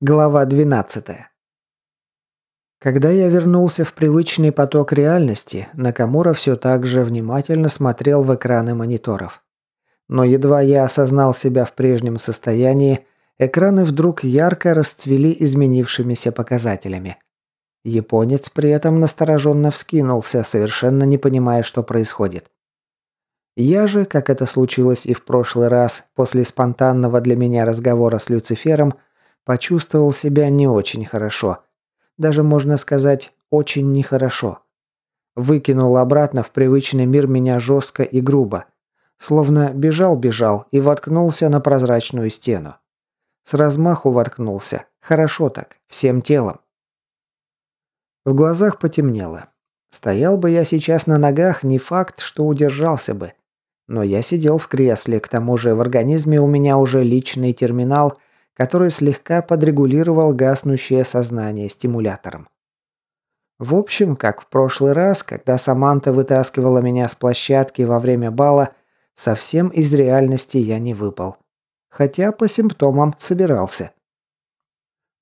Глава 12. Когда я вернулся в привычный поток реальности, Накамура все так же внимательно смотрел в экраны мониторов. Но едва я осознал себя в прежнем состоянии, экраны вдруг ярко расцвели изменившимися показателями. Японец при этом настороженно вскинулся, совершенно не понимая, что происходит. Я же, как это случилось и в прошлый раз, после спонтанного для меня разговора с Люцифером, Почувствовал себя не очень хорошо. Даже можно сказать, очень нехорошо. Выкинул обратно в привычный мир меня жестко и грубо. Словно бежал-бежал и воткнулся на прозрачную стену. С размаху воткнулся. Хорошо так, всем телом. В глазах потемнело. Стоял бы я сейчас на ногах, не факт, что удержался бы. Но я сидел в кресле, к тому же в организме у меня уже личный терминал, который слегка подрегулировал гаснущее сознание стимулятором. В общем, как в прошлый раз, когда Саманта вытаскивала меня с площадки во время бала, совсем из реальности я не выпал. Хотя по симптомам собирался.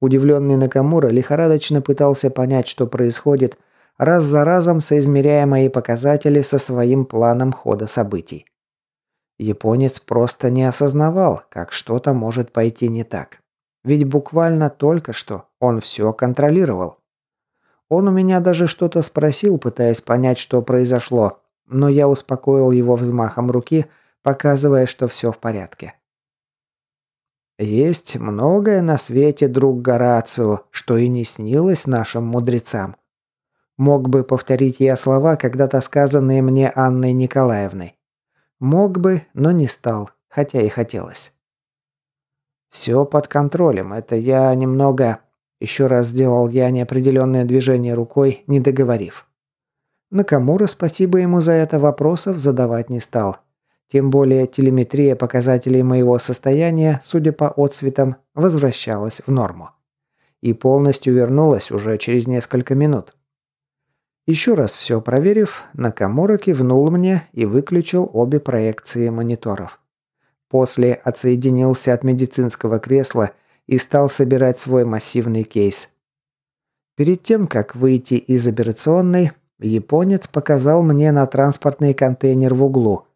Удивленный Накамура лихорадочно пытался понять, что происходит, раз за разом соизмеряя мои показатели со своим планом хода событий. Японец просто не осознавал, как что-то может пойти не так. Ведь буквально только что он все контролировал. Он у меня даже что-то спросил, пытаясь понять, что произошло, но я успокоил его взмахом руки, показывая, что все в порядке. Есть многое на свете, друг Горацио, что и не снилось нашим мудрецам. Мог бы повторить я слова, когда-то сказанные мне Анной Николаевной. Мог бы, но не стал, хотя и хотелось. Все под контролем, это я немного... Еще раз сделал я неопределенное движение рукой, не договорив. Накамура, спасибо ему за это, вопросов задавать не стал. Тем более телеметрия показателей моего состояния, судя по отсветам, возвращалась в норму. И полностью вернулась уже через несколько минут. Еще раз все проверив, Накамура кивнул мне и выключил обе проекции мониторов. После отсоединился от медицинского кресла и стал собирать свой массивный кейс. Перед тем, как выйти из операционной, японец показал мне на транспортный контейнер в углу.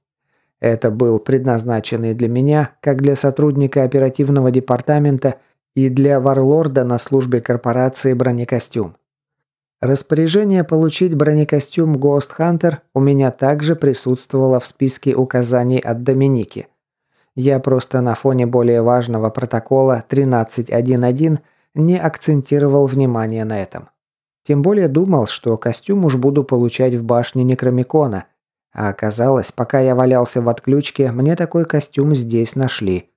Это был предназначенный для меня, как для сотрудника оперативного департамента и для варлорда на службе корпорации бронекостюм. Распоряжение получить бронекостюм Ghost Hunter у меня также присутствовало в списке указаний от Доминики. Я просто на фоне более важного протокола 13.1.1 не акцентировал внимание на этом. Тем более думал, что костюм уж буду получать в башне Некромикона. А оказалось, пока я валялся в отключке, мне такой костюм здесь нашли.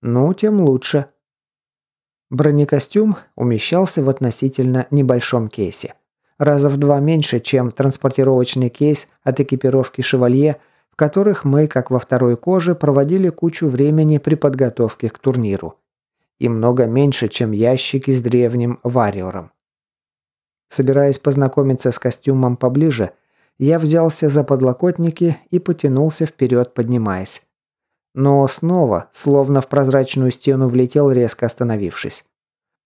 Ну, тем лучше. Бронекостюм умещался в относительно небольшом кейсе. Раза в два меньше, чем транспортировочный кейс от экипировки «Шевалье», в которых мы, как во второй коже, проводили кучу времени при подготовке к турниру. И много меньше, чем ящики с древним вариором. Собираясь познакомиться с костюмом поближе, я взялся за подлокотники и потянулся вперед, поднимаясь. Но снова, словно в прозрачную стену влетел, резко остановившись.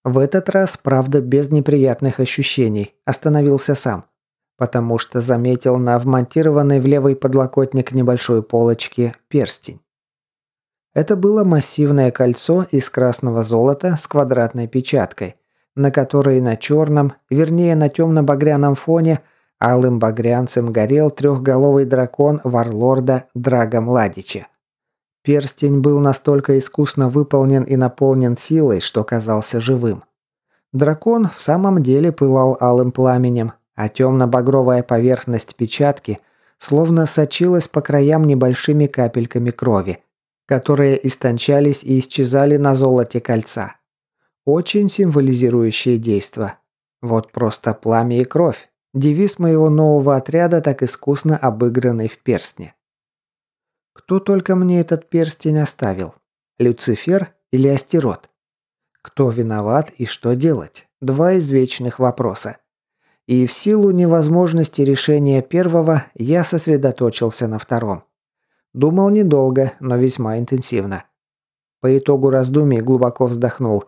В этот раз, правда, без неприятных ощущений, остановился сам. Потому что заметил на вмонтированной в левый подлокотник небольшой полочки перстень. Это было массивное кольцо из красного золота с квадратной печаткой, на которой на черном, вернее на темно-багряном фоне, алым багрянцем горел трехголовый дракон варлорда Драга Младича. Перстень был настолько искусно выполнен и наполнен силой, что казался живым. Дракон в самом деле пылал алым пламенем, а темно-багровая поверхность печатки словно сочилась по краям небольшими капельками крови, которые истончались и исчезали на золоте кольца. Очень символизирующее действо. Вот просто пламя и кровь. Девиз моего нового отряда, так искусно обыгранный в перстне. Кто только мне этот перстень оставил? Люцифер или Астерот? Кто виноват и что делать? Два извечных вопроса. И в силу невозможности решения первого я сосредоточился на втором. Думал недолго, но весьма интенсивно. По итогу раздумий глубоко вздохнул.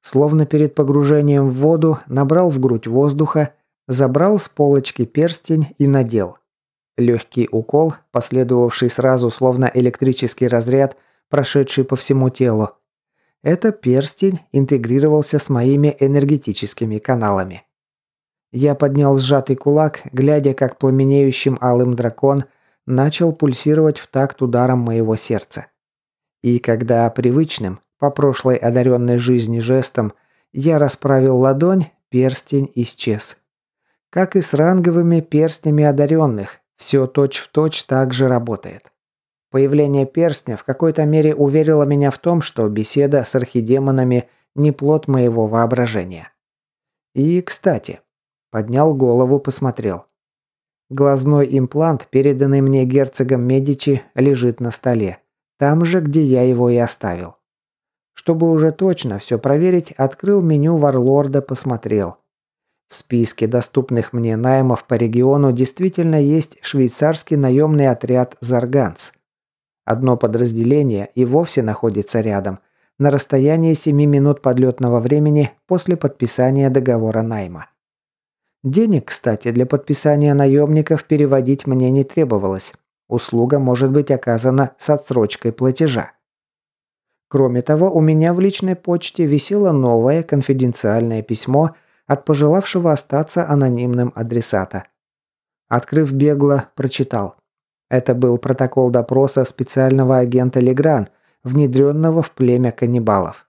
словно перед погружением в воду, набрал в грудь воздуха, забрал с полочки перстень и надел. Легкий укол, последовавший сразу словно электрический разряд, прошедший по всему телу. Это перстень интегрировался с моими энергетическими каналами. Я поднял сжатый кулак, глядя, как пламенеющим алым дракон начал пульсировать в такт ударом моего сердца. И когда привычным, по прошлой одаренной жизни жестом, я расправил ладонь, перстень исчез. Как и с ранговыми перстнями одаренных, все точь-в-точь так же работает. Появление перстня в какой-то мере уверило меня в том, что беседа с архидемонами не плод моего воображения. И, кстати, поднял голову, посмотрел. Глазной имплант, переданный мне герцогом Медичи, лежит на столе. Там же, где я его и оставил. Чтобы уже точно все проверить, открыл меню Варлорда, посмотрел. В списке доступных мне наймов по региону действительно есть швейцарский наемный отряд «Зарганц». Одно подразделение и вовсе находится рядом, на расстоянии 7 минут подлетного времени после подписания договора найма. Денег, кстати, для подписания наемников переводить мне не требовалось. Услуга может быть оказана с отсрочкой платежа. Кроме того, у меня в личной почте висело новое конфиденциальное письмо от пожелавшего остаться анонимным адресата. Открыв бегло, прочитал. Это был протокол допроса специального агента Легран, внедренного в племя каннибалов.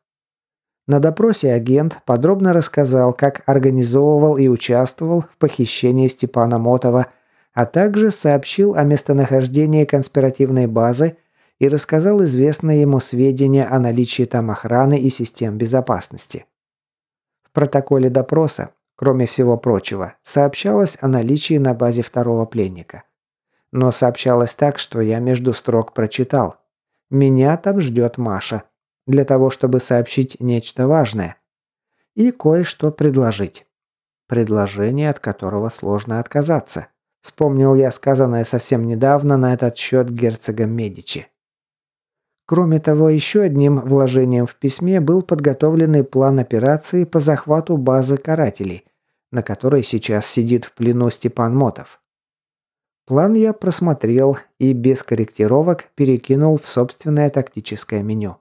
На допросе агент подробно рассказал, как организовывал и участвовал в похищении Степана Мотова – а также сообщил о местонахождении конспиративной базы и рассказал известные ему сведения о наличии там охраны и систем безопасности. В протоколе допроса, кроме всего прочего, сообщалось о наличии на базе второго пленника. Но сообщалось так, что я между строк прочитал. Меня там ждет Маша. Для того, чтобы сообщить нечто важное. И кое-что предложить. Предложение, от которого сложно отказаться. Вспомнил я сказанное совсем недавно на этот счет герцогом Медичи. Кроме того, еще одним вложением в письме был подготовленный план операции по захвату базы карателей, на которой сейчас сидит в плену Степан Мотов. План я просмотрел и без корректировок перекинул в собственное тактическое меню.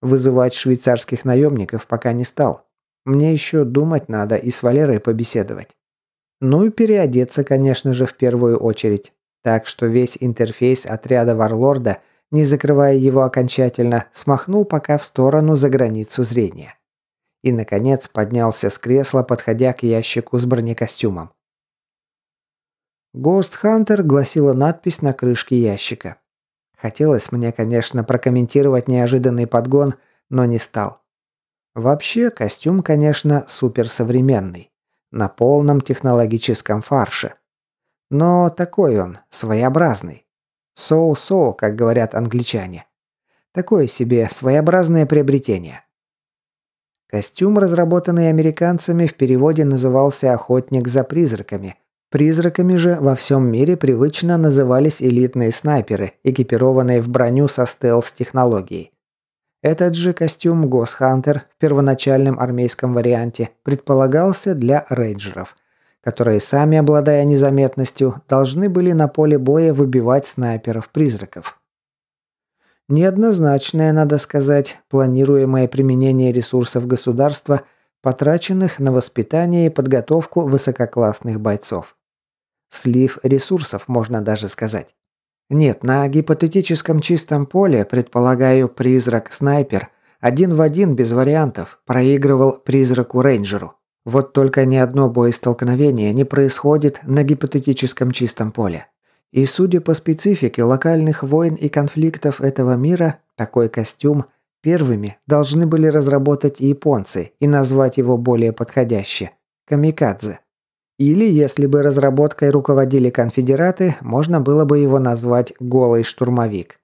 Вызывать швейцарских наемников пока не стал. Мне еще думать надо и с Валерой побеседовать. Ну и переодеться, конечно же, в первую очередь. Так что весь интерфейс отряда Варлорда, не закрывая его окончательно, смахнул пока в сторону за границу зрения. И, наконец, поднялся с кресла, подходя к ящику с бронекостюмом. «Ghost Hunter» гласила надпись на крышке ящика. Хотелось мне, конечно, прокомментировать неожиданный подгон, но не стал. Вообще, костюм, конечно, суперсовременный на полном технологическом фарше. Но такой он, своеобразный. Соу-соу, как говорят англичане. Такое себе своеобразное приобретение. Костюм, разработанный американцами, в переводе назывался «Охотник за призраками». Призраками же во всем мире привычно назывались элитные снайперы, экипированные в броню со стелс-технологией. Этот же костюм Госхантер в первоначальном армейском варианте предполагался для рейнджеров, которые сами, обладая незаметностью, должны были на поле боя выбивать снайперов-призраков. Неоднозначное, надо сказать, планируемое применение ресурсов государства, потраченных на воспитание и подготовку высококлассных бойцов. Слив ресурсов, можно даже сказать. Нет, на гипотетическом чистом поле, предполагаю, призрак-снайпер один в один без вариантов проигрывал призраку-рейнджеру. Вот только ни одно боестолкновение не происходит на гипотетическом чистом поле. И судя по специфике локальных войн и конфликтов этого мира, такой костюм первыми должны были разработать японцы и назвать его более подходяще – камикадзе. Или, если бы разработкой руководили конфедераты, можно было бы его назвать «голый штурмовик».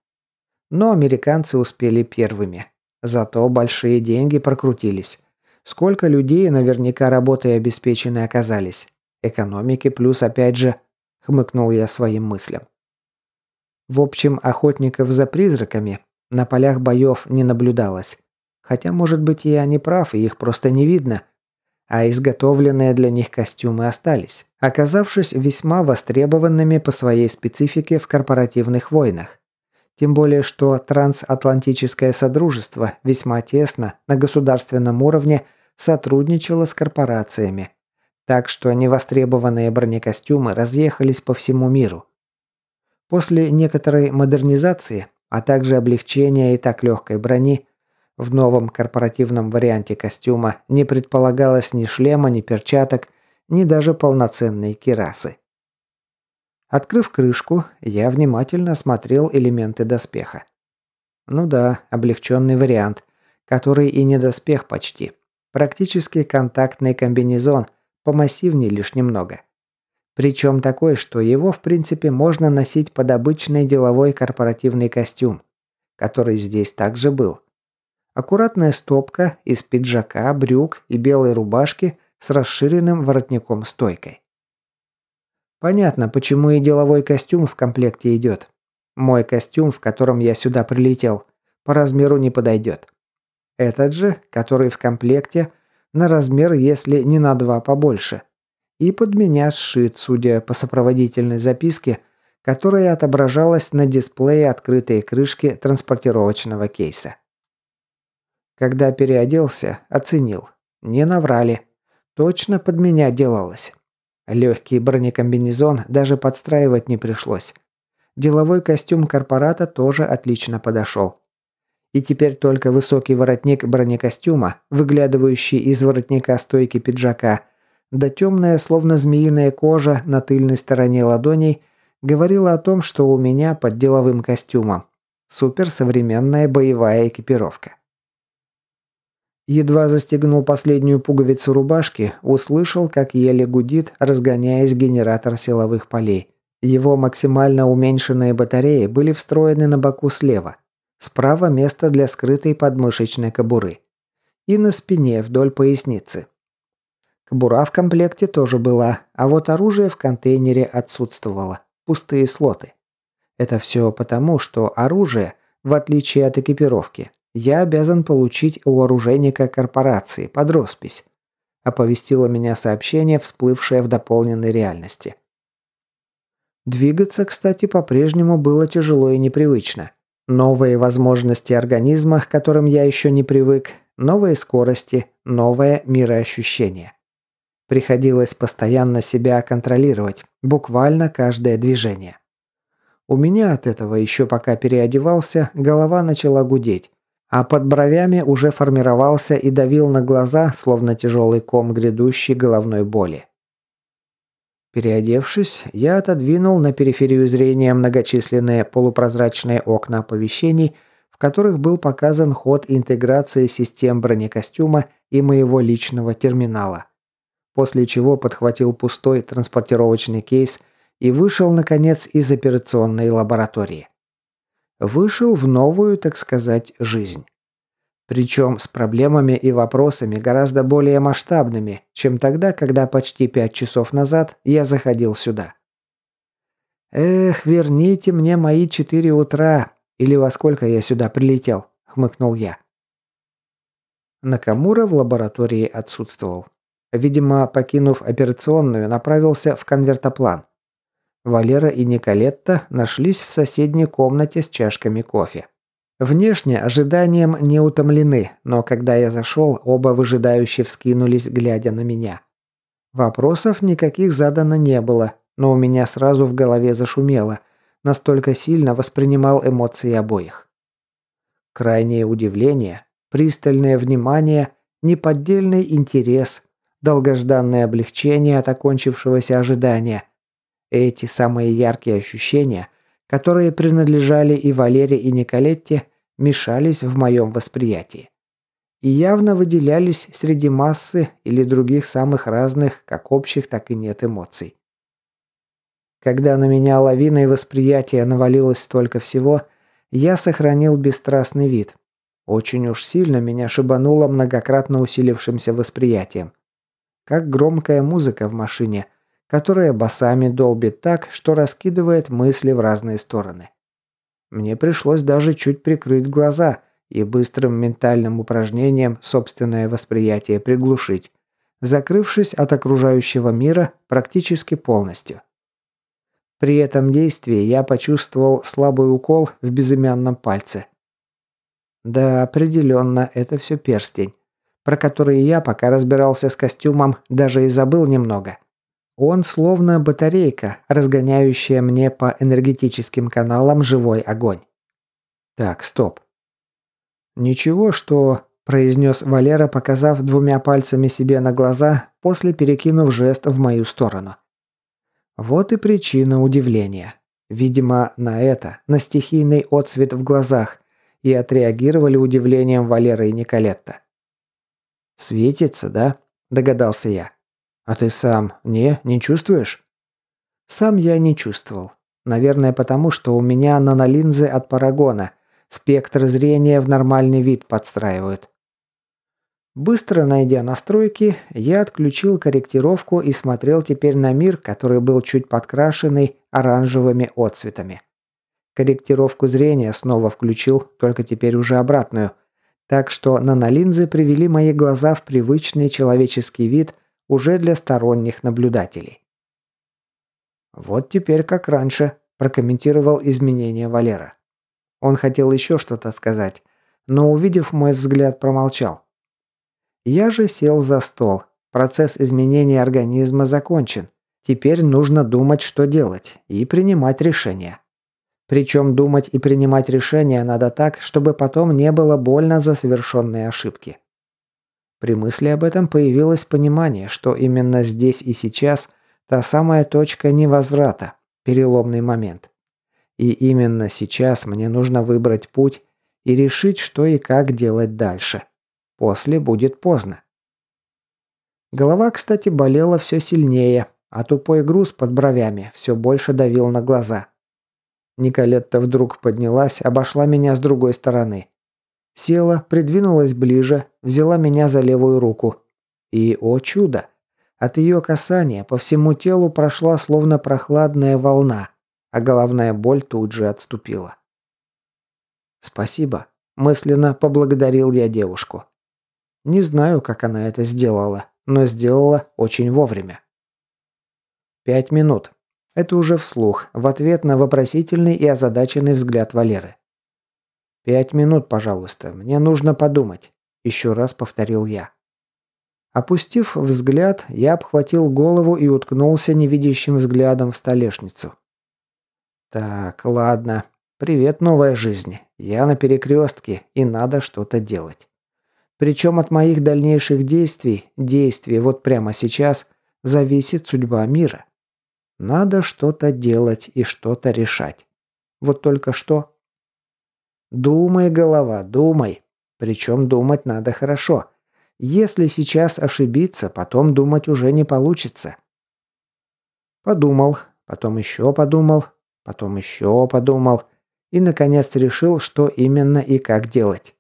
Но американцы успели первыми. Зато большие деньги прокрутились. Сколько людей наверняка работой обеспечены оказались. Экономики плюс опять же, хмыкнул я своим мыслям. В общем, охотников за призраками на полях боев не наблюдалось. Хотя, может быть, я не прав, и их просто не видно. А изготовленные для них костюмы остались, оказавшись весьма востребованными по своей специфике в корпоративных войнах. Тем более, что трансатлантическое содружество весьма тесно на государственном уровне сотрудничало с корпорациями. Так что невостребованные бронекостюмы разъехались по всему миру. После некоторой модернизации, а также облегчения и так легкой брони, в новом корпоративном варианте костюма не предполагалось ни шлема, ни перчаток, ни даже полноценной кирасы. Открыв крышку, я внимательно осмотрел элементы доспеха. Ну да, облегченный вариант, который и не доспех почти. Практически контактный комбинезон, помассивнее лишь немного. Причем такой, что его в принципе можно носить под обычный деловой корпоративный костюм, который здесь также был. Аккуратная стопка из пиджака, брюк и белой рубашки с расширенным воротником-стойкой. Понятно, почему и деловой костюм в комплекте идет. Мой костюм, в котором я сюда прилетел, по размеру не подойдет. Этот же, который в комплекте, на размер, если не на два побольше. И под меня сшит, судя по сопроводительной записке, которая отображалась на дисплее открытой крышки транспортировочного кейса. Когда переоделся, оценил. Не наврали. Точно под меня делалось. Легкий бронекомбинезон даже подстраивать не пришлось. Деловой костюм корпората тоже отлично подошел. И теперь только высокий воротник бронекостюма, выглядывающий из воротника стойки пиджака, да темная, словно змеиная кожа на тыльной стороне ладоней, говорила о том, что у меня под деловым костюмом суперсовременная боевая экипировка. Едва застегнул последнюю пуговицу рубашки, услышал, как еле гудит, разгоняясь генератор силовых полей. Его максимально уменьшенные батареи были встроены на боку слева. Справа место для скрытой подмышечной кобуры. И на спине вдоль поясницы. Кобура в комплекте тоже была, а вот оружие в контейнере отсутствовало. Пустые слоты. Это все потому, что оружие, в отличие от экипировки, я обязан получить у оружейника корпорации под роспись. Оповестило меня сообщение, всплывшее в дополненной реальности. Двигаться, кстати, по-прежнему было тяжело и непривычно. Новые возможности организма, к которым я еще не привык, новые скорости, новое мироощущение. Приходилось постоянно себя контролировать, буквально каждое движение. У меня от этого еще пока переодевался, голова начала гудеть, а под бровями уже формировался и давил на глаза, словно тяжелый ком грядущей головной боли. Переодевшись, я отодвинул на периферию зрения многочисленные полупрозрачные окна оповещений, в которых был показан ход интеграции систем бронекостюма и моего личного терминала. После чего подхватил пустой транспортировочный кейс и вышел, наконец, из операционной лаборатории вышел в новую, так сказать, жизнь. Причем с проблемами и вопросами гораздо более масштабными, чем тогда, когда почти пять часов назад я заходил сюда. «Эх, верните мне мои четыре утра, или во сколько я сюда прилетел», — хмыкнул я. Накамура в лаборатории отсутствовал. Видимо, покинув операционную, направился в конвертоплан. Валера и Николетта нашлись в соседней комнате с чашками кофе. Внешне ожиданием не утомлены, но когда я зашел, оба выжидающе вскинулись, глядя на меня. Вопросов никаких задано не было, но у меня сразу в голове зашумело. Настолько сильно воспринимал эмоции обоих. Крайнее удивление, пристальное внимание, неподдельный интерес, долгожданное облегчение от окончившегося ожидания – эти самые яркие ощущения, которые принадлежали и Валере, и Николетте, мешались в моем восприятии. И явно выделялись среди массы или других самых разных, как общих, так и нет эмоций. Когда на меня лавиной восприятия навалилось столько всего, я сохранил бесстрастный вид. Очень уж сильно меня шибануло многократно усилившимся восприятием. Как громкая музыка в машине, которая басами долбит так, что раскидывает мысли в разные стороны. Мне пришлось даже чуть прикрыть глаза и быстрым ментальным упражнением собственное восприятие приглушить, закрывшись от окружающего мира практически полностью. При этом действии я почувствовал слабый укол в безымянном пальце. Да, определенно, это все перстень, про который я, пока разбирался с костюмом, даже и забыл немного. Он словно батарейка, разгоняющая мне по энергетическим каналам живой огонь. Так, стоп. Ничего, что произнес Валера, показав двумя пальцами себе на глаза, после перекинув жест в мою сторону. Вот и причина удивления. Видимо, на это, на стихийный отсвет в глазах, и отреагировали удивлением Валера и Николетта. «Светится, да?» – догадался я. «А ты сам не, не чувствуешь?» Сам я не чувствовал. Наверное, потому что у меня нанолинзы от парагона. Спектр зрения в нормальный вид подстраивают. Быстро найдя настройки, я отключил корректировку и смотрел теперь на мир, который был чуть подкрашенный оранжевыми отцветами. Корректировку зрения снова включил, только теперь уже обратную. Так что нанолинзы привели мои глаза в привычный человеческий вид уже для сторонних наблюдателей. «Вот теперь как раньше», – прокомментировал изменения Валера. Он хотел еще что-то сказать, но, увидев мой взгляд, промолчал. Я же сел за стол. Процесс изменения организма закончен. Теперь нужно думать, что делать, и принимать решения. Причем думать и принимать решения надо так, чтобы потом не было больно за совершенные ошибки. При мысли об этом появилось понимание, что именно здесь и сейчас та самая точка невозврата, переломный момент. И именно сейчас мне нужно выбрать путь и решить, что и как делать дальше. После будет поздно. Голова, кстати, болела все сильнее, а тупой груз под бровями все больше давил на глаза. Николетта вдруг поднялась, обошла меня с другой стороны. Села, придвинулась ближе, взяла меня за левую руку. И, о чудо! От ее касания по всему телу прошла словно прохладная волна, а головная боль тут же отступила. «Спасибо», – мысленно поблагодарил я девушку. Не знаю, как она это сделала, но сделала очень вовремя. Пять минут. Это уже вслух, в ответ на вопросительный и озадаченный взгляд Валеры. «Пять минут, пожалуйста, мне нужно подумать», – еще раз повторил я. Опустив взгляд, я обхватил голову и уткнулся невидящим взглядом в столешницу. «Так, ладно. Привет, новая жизнь. Я на перекрестке, и надо что-то делать». Причем от моих дальнейших действий, действий вот прямо сейчас, зависит судьба мира. Надо что-то делать и что-то решать. Вот только что. Думай, голова, думай. Причем думать надо хорошо. Если сейчас ошибиться, потом думать уже не получится. Подумал, потом еще подумал, потом еще подумал и, наконец, решил, что именно и как делать.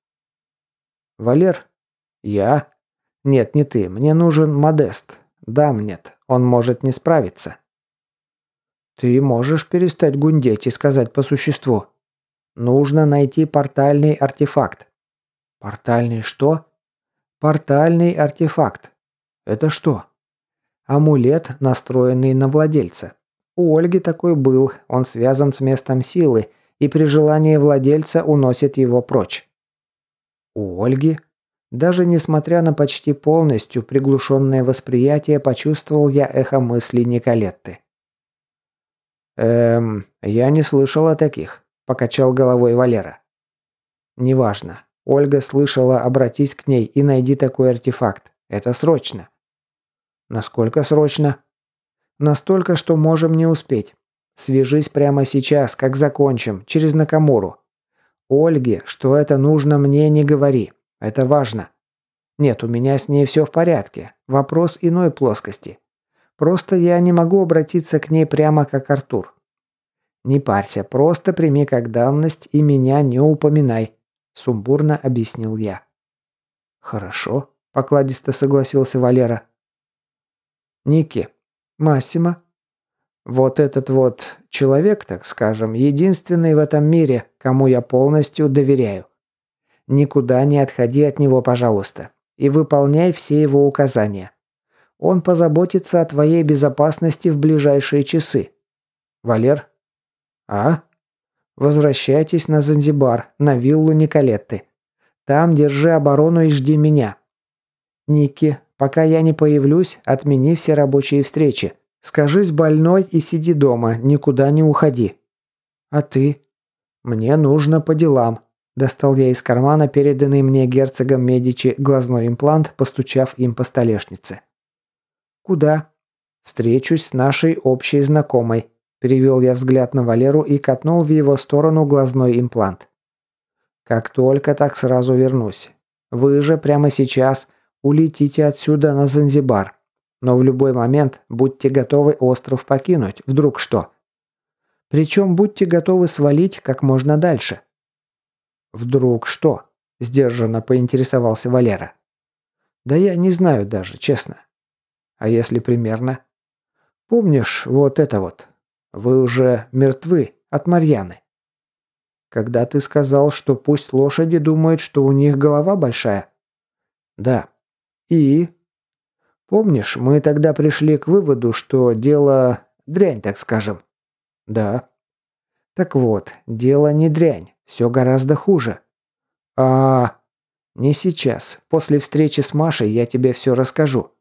«Валер?» «Я?» «Нет, не ты. Мне нужен Модест. Дам нет. Он может не справиться». «Ты можешь перестать гундеть и сказать по существу. Нужно найти портальный артефакт». «Портальный что?» «Портальный артефакт. Это что?» «Амулет, настроенный на владельца. У Ольги такой был, он связан с местом силы, и при желании владельца уносит его прочь». У Ольги? Даже несмотря на почти полностью приглушенное восприятие, почувствовал я эхо мыслей Николетты. «Эм, я не слышал о таких», – покачал головой Валера. «Неважно. Ольга слышала, обратись к ней и найди такой артефакт. Это срочно». «Насколько срочно?» «Настолько, что можем не успеть. Свяжись прямо сейчас, как закончим, через Накамуру. Ольге, что это нужно мне, не говори. Это важно. Нет, у меня с ней все в порядке. Вопрос иной плоскости. Просто я не могу обратиться к ней прямо как Артур. Не парься, просто прими как данность и меня не упоминай, сумбурно объяснил я. Хорошо, покладисто согласился Валера. Ники, Массимо, вот этот вот человек, так скажем, единственный в этом мире, кому я полностью доверяю. Никуда не отходи от него, пожалуйста, и выполняй все его указания. Он позаботится о твоей безопасности в ближайшие часы. Валер? А? Возвращайтесь на Занзибар, на виллу Николетты. Там держи оборону и жди меня. Ники, пока я не появлюсь, отмени все рабочие встречи. Скажись больной и сиди дома, никуда не уходи. А ты? Мне нужно по делам. Достал я из кармана переданный мне герцогом Медичи глазной имплант, постучав им по столешнице. «Куда?» «Встречусь с нашей общей знакомой», – перевел я взгляд на Валеру и катнул в его сторону глазной имплант. «Как только так сразу вернусь. Вы же прямо сейчас улетите отсюда на Занзибар. Но в любой момент будьте готовы остров покинуть, вдруг что. Причем будьте готовы свалить как можно дальше». «Вдруг что?» – сдержанно поинтересовался Валера. «Да я не знаю даже, честно. А если примерно? Помнишь вот это вот? Вы уже мертвы от Марьяны. Когда ты сказал, что пусть лошади думают, что у них голова большая. Да. И? Помнишь, мы тогда пришли к выводу, что дело дрянь, так скажем. Да. Так вот, дело не дрянь, все гораздо хуже. А... Не сейчас. После встречи с Машей я тебе все расскажу.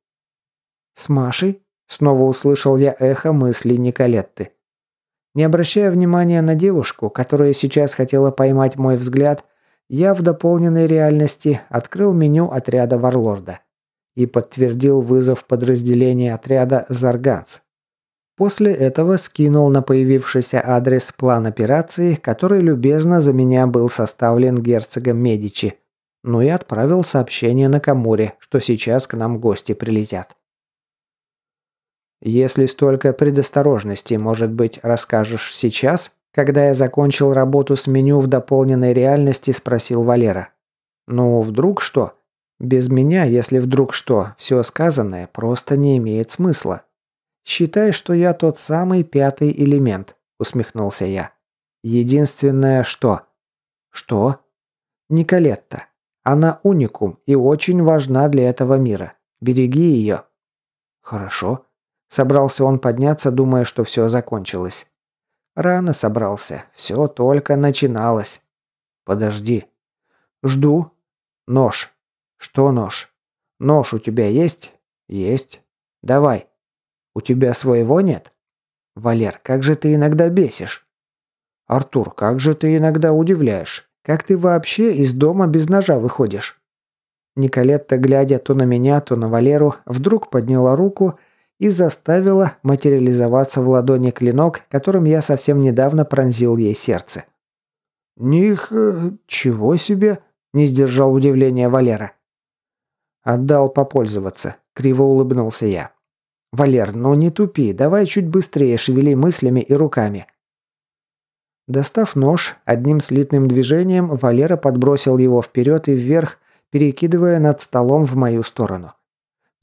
«С Машей?» – снова услышал я эхо мыслей Николетты. Не обращая внимания на девушку, которая сейчас хотела поймать мой взгляд, я в дополненной реальности открыл меню отряда Варлорда и подтвердил вызов подразделения отряда «Зарганц». После этого скинул на появившийся адрес план операции, который любезно за меня был составлен герцогом Медичи, ну и отправил сообщение на Камуре, что сейчас к нам гости прилетят. Если столько предосторожности, может быть, расскажешь сейчас? Когда я закончил работу с меню в дополненной реальности, спросил Валера. Ну, вдруг что? Без меня, если вдруг что, все сказанное просто не имеет смысла. Считай, что я тот самый пятый элемент, усмехнулся я. Единственное, что... Что? Николетта. Она уникум и очень важна для этого мира. Береги ее. Хорошо. Собрался он подняться, думая, что все закончилось. Рано собрался. Все только начиналось. Подожди. Жду. Нож. Что нож? Нож у тебя есть? Есть. Давай. У тебя своего нет? Валер, как же ты иногда бесишь. Артур, как же ты иногда удивляешь. Как ты вообще из дома без ножа выходишь? Николетта, глядя то на меня, то на Валеру, вдруг подняла руку и заставила материализоваться в ладони клинок, которым я совсем недавно пронзил ей сердце. «Них... Э, чего себе?» – не сдержал удивления Валера. «Отдал попользоваться», – криво улыбнулся я. «Валер, ну не тупи, давай чуть быстрее шевели мыслями и руками». Достав нож, одним слитным движением Валера подбросил его вперед и вверх, перекидывая над столом в мою сторону.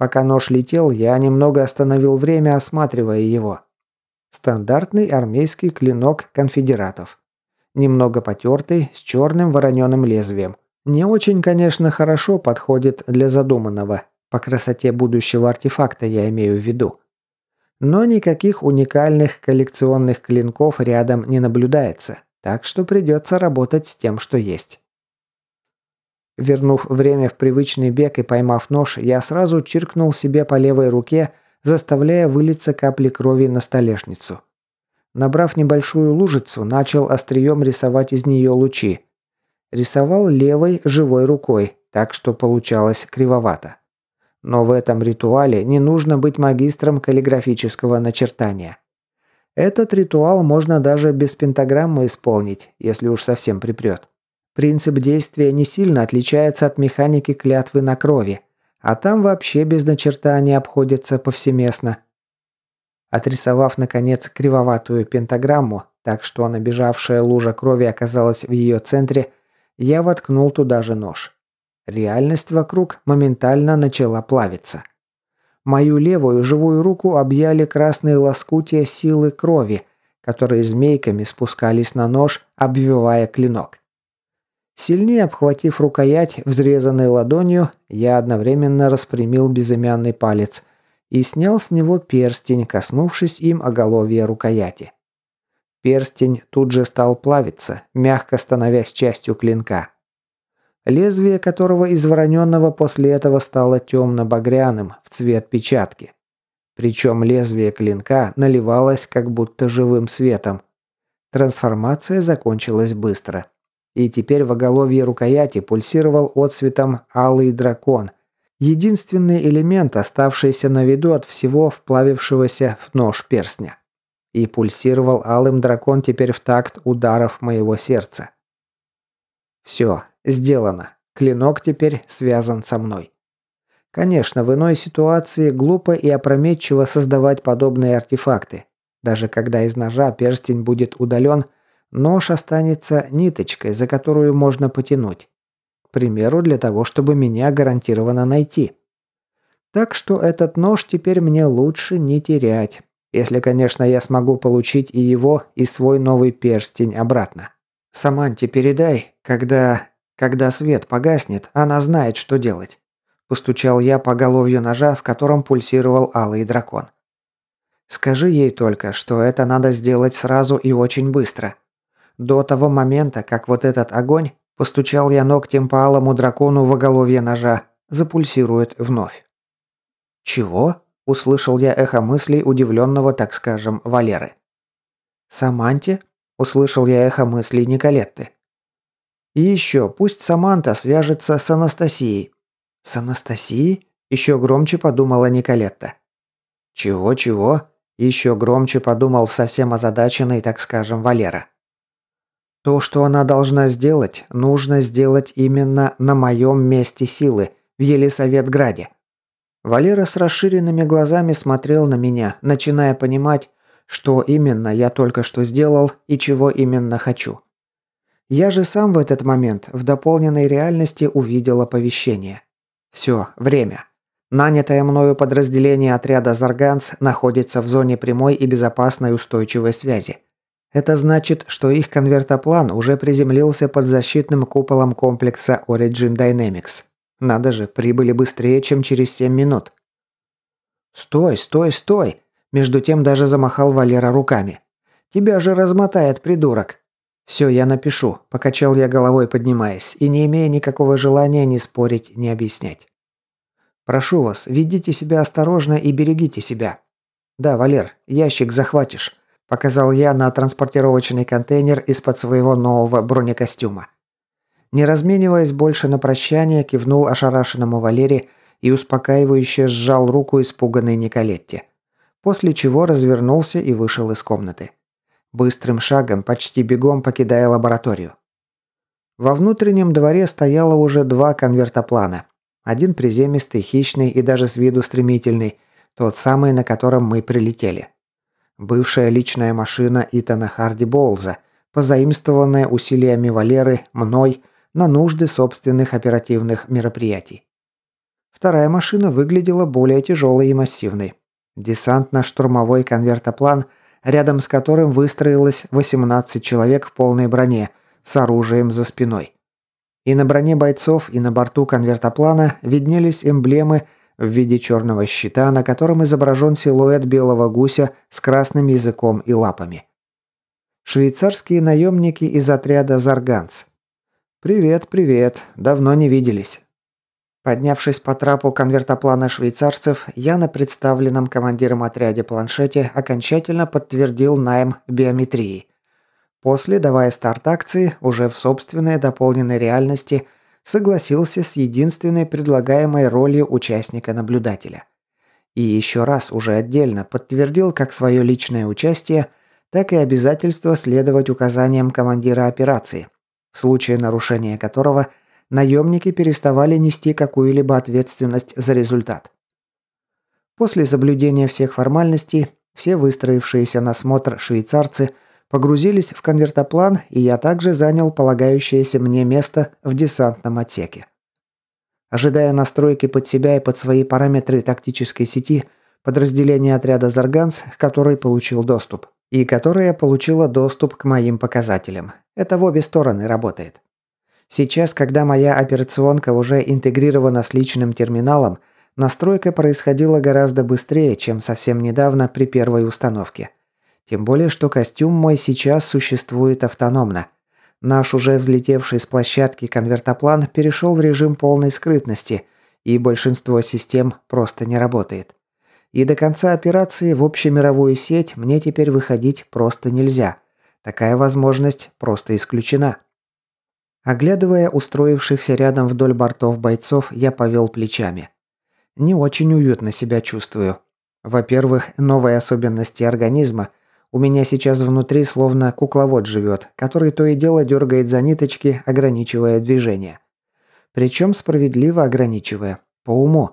Пока нож летел, я немного остановил время, осматривая его. Стандартный армейский клинок конфедератов. Немного потертый, с черным вороненым лезвием. Не очень, конечно, хорошо подходит для задуманного. По красоте будущего артефакта я имею в виду. Но никаких уникальных коллекционных клинков рядом не наблюдается, так что придется работать с тем, что есть. Вернув время в привычный бег и поймав нож, я сразу чиркнул себе по левой руке, заставляя вылиться капли крови на столешницу. Набрав небольшую лужицу, начал острием рисовать из нее лучи. Рисовал левой живой рукой, так что получалось кривовато. Но в этом ритуале не нужно быть магистром каллиграфического начертания. Этот ритуал можно даже без пентаграммы исполнить, если уж совсем припрет. Принцип действия не сильно отличается от механики клятвы на крови, а там вообще без начертания обходится повсеместно. Отрисовав, наконец, кривоватую пентаграмму, так что набежавшая лужа крови оказалась в ее центре, я воткнул туда же нож. Реальность вокруг моментально начала плавиться. Мою левую живую руку объяли красные лоскутия силы крови, которые змейками спускались на нож, обвивая клинок. Сильнее обхватив рукоять, взрезанной ладонью, я одновременно распрямил безымянный палец и снял с него перстень, коснувшись им оголовья рукояти. Перстень тут же стал плавиться, мягко становясь частью клинка. Лезвие которого из вороненного после этого стало темно-багряным, в цвет печатки. Причем лезвие клинка наливалось как будто живым светом. Трансформация закончилась быстро. И теперь в оголовье рукояти пульсировал отсветом алый дракон. Единственный элемент, оставшийся на виду от всего вплавившегося в нож перстня. И пульсировал алым дракон теперь в такт ударов моего сердца. Все, сделано. Клинок теперь связан со мной. Конечно, в иной ситуации глупо и опрометчиво создавать подобные артефакты. Даже когда из ножа перстень будет удален, нож останется ниточкой, за которую можно потянуть. К примеру, для того, чтобы меня гарантированно найти. Так что этот нож теперь мне лучше не терять. Если, конечно, я смогу получить и его, и свой новый перстень обратно. Саманте передай, когда... когда свет погаснет, она знает, что делать. Постучал я по головью ножа, в котором пульсировал алый дракон. Скажи ей только, что это надо сделать сразу и очень быстро. До того момента, как вот этот огонь, постучал я ногтем по алому дракону в оголовье ножа, запульсирует вновь. «Чего?» – услышал я эхо мыслей удивленного, так скажем, Валеры. «Саманте?» – услышал я эхо мыслей Николетты. «И еще, пусть Саманта свяжется с Анастасией». «С Анастасией?» – еще громче подумала Николетта. «Чего-чего?» Еще громче подумал совсем озадаченный, так скажем, Валера. То, что она должна сделать, нужно сделать именно на моем месте силы, в Елисаветграде. Валера с расширенными глазами смотрел на меня, начиная понимать, что именно я только что сделал и чего именно хочу. Я же сам в этот момент в дополненной реальности увидел оповещение. Все, время. Нанятое мною подразделение отряда «Зарганс» находится в зоне прямой и безопасной устойчивой связи. Это значит, что их конвертоплан уже приземлился под защитным куполом комплекса Origin Dynamics. Надо же, прибыли быстрее, чем через 7 минут. «Стой, стой, стой!» Между тем даже замахал Валера руками. «Тебя же размотает, придурок!» «Все, я напишу», – покачал я головой, поднимаясь, и не имея никакого желания ни спорить, ни объяснять. Прошу вас, ведите себя осторожно и берегите себя. Да, Валер, ящик захватишь, показал я на транспортировочный контейнер из-под своего нового бронекостюма. Не размениваясь больше на прощание, кивнул ошарашенному Валере и успокаивающе сжал руку испуганной Николетте. После чего развернулся и вышел из комнаты. Быстрым шагом, почти бегом покидая лабораторию. Во внутреннем дворе стояло уже два конвертоплана, один приземистый, хищный и даже с виду стремительный, тот самый, на котором мы прилетели. Бывшая личная машина Итана Харди Боулза, позаимствованная усилиями Валеры, мной, на нужды собственных оперативных мероприятий. Вторая машина выглядела более тяжелой и массивной. Десантно-штурмовой конвертоплан, рядом с которым выстроилось 18 человек в полной броне, с оружием за спиной. И на броне бойцов, и на борту конвертоплана виднелись эмблемы в виде черного щита, на котором изображен силуэт белого гуся с красным языком и лапами. Швейцарские наемники из отряда «Зарганц». «Привет, привет. Давно не виделись». Поднявшись по трапу конвертоплана швейцарцев, я на представленном командиром отряде планшете окончательно подтвердил найм биометрии. После, давая старт акции, уже в собственной дополненной реальности, согласился с единственной предлагаемой ролью участника-наблюдателя. И еще раз уже отдельно подтвердил как свое личное участие, так и обязательство следовать указаниям командира операции, в случае нарушения которого наемники переставали нести какую-либо ответственность за результат. После соблюдения всех формальностей, все выстроившиеся на смотр швейцарцы – Погрузились в конвертоплан, и я также занял полагающееся мне место в десантном отсеке. Ожидая настройки под себя и под свои параметры тактической сети, подразделение отряда «Зарганс», который получил доступ, и которая получила доступ к моим показателям. Это в обе стороны работает. Сейчас, когда моя операционка уже интегрирована с личным терминалом, настройка происходила гораздо быстрее, чем совсем недавно при первой установке. Тем более, что костюм мой сейчас существует автономно. Наш уже взлетевший с площадки конвертоплан перешел в режим полной скрытности, и большинство систем просто не работает. И до конца операции в общемировую сеть мне теперь выходить просто нельзя. Такая возможность просто исключена. Оглядывая устроившихся рядом вдоль бортов бойцов, я повел плечами. Не очень уютно себя чувствую. Во-первых, новые особенности организма – у меня сейчас внутри словно кукловод живет, который то и дело дергает за ниточки, ограничивая движение. Причем справедливо ограничивая. По уму.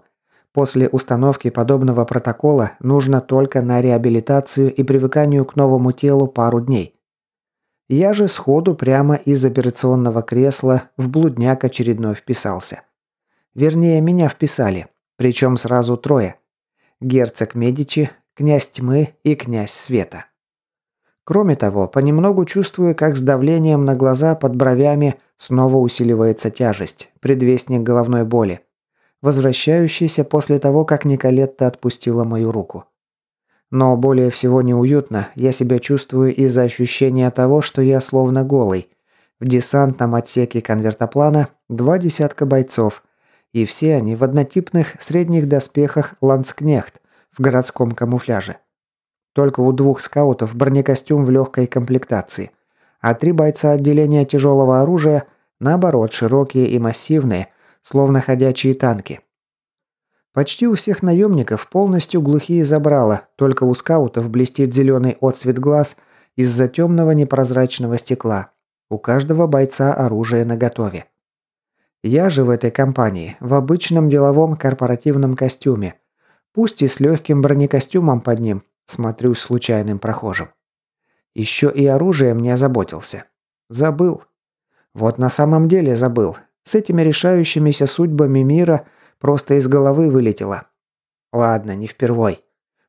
После установки подобного протокола нужно только на реабилитацию и привыканию к новому телу пару дней. Я же сходу прямо из операционного кресла в блудняк очередной вписался. Вернее, меня вписали. Причем сразу трое. Герцог Медичи, князь тьмы и князь света. Кроме того, понемногу чувствую, как с давлением на глаза под бровями снова усиливается тяжесть, предвестник головной боли, возвращающийся после того, как Николетта отпустила мою руку. Но более всего неуютно я себя чувствую из-за ощущения того, что я словно голый. В десантном отсеке конвертоплана два десятка бойцов, и все они в однотипных средних доспехах «Ланскнехт» в городском камуфляже. Только у двух скаутов бронекостюм в легкой комплектации. А три бойца отделения тяжелого оружия, наоборот, широкие и массивные, словно ходячие танки. Почти у всех наемников полностью глухие забрала, только у скаутов блестит зеленый отсвет глаз из-за темного непрозрачного стекла. У каждого бойца оружие наготове. Я же в этой компании в обычном деловом корпоративном костюме, пусть и с легким бронекостюмом под ним, Смотрюсь случайным прохожим. Еще и оружием не озаботился. Забыл. Вот на самом деле забыл. С этими решающимися судьбами мира просто из головы вылетело. Ладно, не впервой.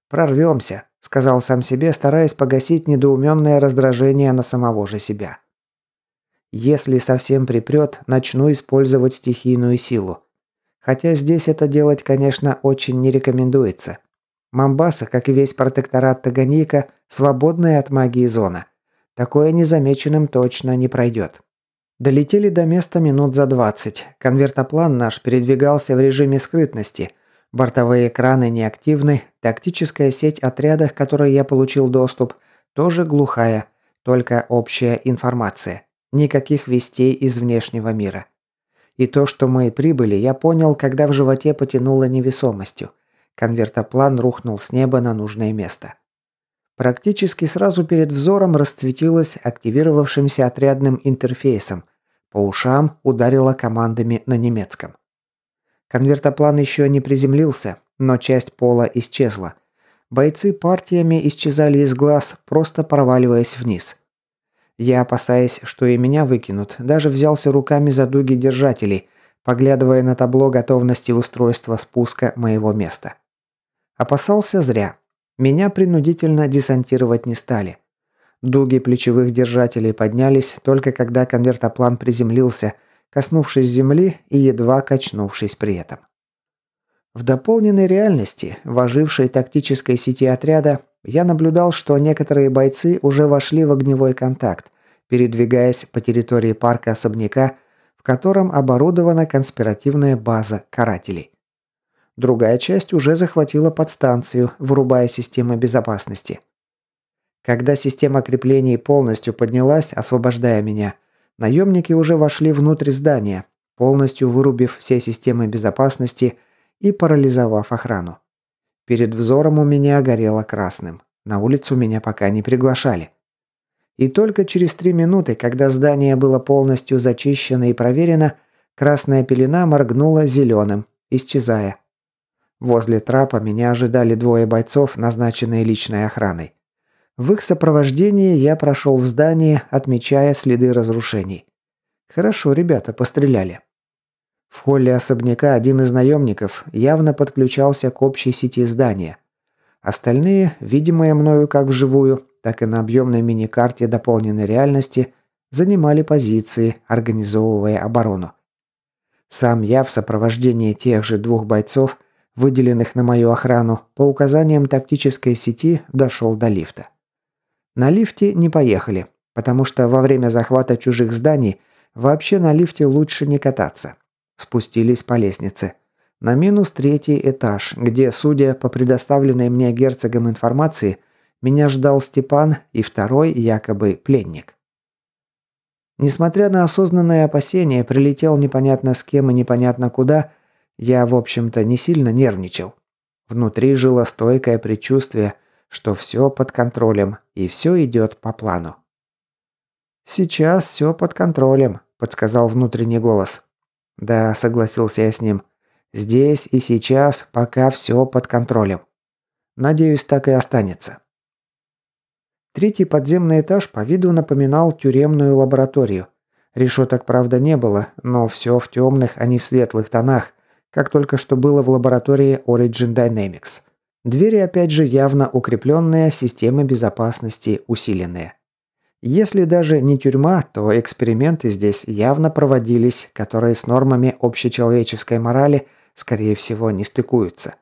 Прорвемся, сказал сам себе, стараясь погасить недоуменное раздражение на самого же себя. Если совсем припрет, начну использовать стихийную силу. Хотя здесь это делать, конечно, очень не рекомендуется. Мамбаса, как и весь протекторат Таганика, свободная от магии зона. Такое незамеченным точно не пройдет. Долетели до места минут за 20. Конвертоплан наш передвигался в режиме скрытности. Бортовые экраны неактивны, тактическая сеть отряда, к которой я получил доступ, тоже глухая, только общая информация. Никаких вестей из внешнего мира. И то, что мы прибыли, я понял, когда в животе потянуло невесомостью. Конвертоплан рухнул с неба на нужное место. Практически сразу перед взором расцветилось активировавшимся отрядным интерфейсом. По ушам ударило командами на немецком. Конвертоплан еще не приземлился, но часть пола исчезла. Бойцы партиями исчезали из глаз, просто проваливаясь вниз. Я, опасаясь, что и меня выкинут, даже взялся руками за дуги держателей, поглядывая на табло готовности устройства спуска моего места. Опасался зря. Меня принудительно десантировать не стали. Дуги плечевых держателей поднялись только когда конвертоплан приземлился, коснувшись земли и едва качнувшись при этом. В дополненной реальности, в ожившей тактической сети отряда, я наблюдал, что некоторые бойцы уже вошли в огневой контакт, передвигаясь по территории парка особняка, в котором оборудована конспиративная база карателей. Другая часть уже захватила подстанцию, вырубая системы безопасности. Когда система креплений полностью поднялась, освобождая меня, наемники уже вошли внутрь здания, полностью вырубив все системы безопасности и парализовав охрану. Перед взором у меня горело красным. На улицу меня пока не приглашали. И только через три минуты, когда здание было полностью зачищено и проверено, красная пелена моргнула зеленым, исчезая. Возле трапа меня ожидали двое бойцов, назначенные личной охраной. В их сопровождении я прошел в здание, отмечая следы разрушений. Хорошо ребята постреляли. В холле особняка один из наемников явно подключался к общей сети здания. Остальные, видимые мною как вживую, так и на объемной мини-карте дополненной реальности, занимали позиции, организовывая оборону. Сам я в сопровождении тех же двух бойцов, выделенных на мою охрану, по указаниям тактической сети дошел до лифта. На лифте не поехали, потому что во время захвата чужих зданий вообще на лифте лучше не кататься. Спустились по лестнице. На минус третий этаж, где, судя по предоставленной мне герцогом информации, меня ждал Степан и второй якобы пленник. Несмотря на осознанное опасение, прилетел непонятно с кем и непонятно куда, я, в общем-то, не сильно нервничал. Внутри жило стойкое предчувствие, что все под контролем и все идет по плану. «Сейчас все под контролем», – подсказал внутренний голос. «Да», – согласился я с ним. «Здесь и сейчас пока все под контролем. Надеюсь, так и останется». Третий подземный этаж по виду напоминал тюремную лабораторию. Решеток, правда, не было, но все в темных, а не в светлых тонах, как только что было в лаборатории Origin Dynamics. Двери, опять же, явно укрепленные, системы безопасности усиленные. Если даже не тюрьма, то эксперименты здесь явно проводились, которые с нормами общечеловеческой морали, скорее всего, не стыкуются.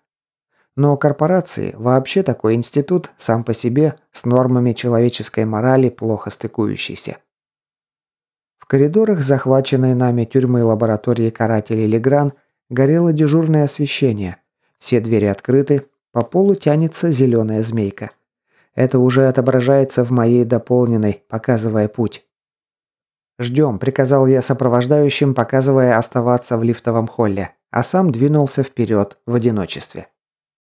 Но корпорации, вообще такой институт, сам по себе, с нормами человеческой морали плохо стыкующийся. В коридорах захваченной нами тюрьмы лаборатории карателей Легран горело дежурное освещение. Все двери открыты, по полу тянется зеленая змейка. Это уже отображается в моей дополненной, показывая путь. «Ждем», – приказал я сопровождающим, показывая оставаться в лифтовом холле, а сам двинулся вперед в одиночестве.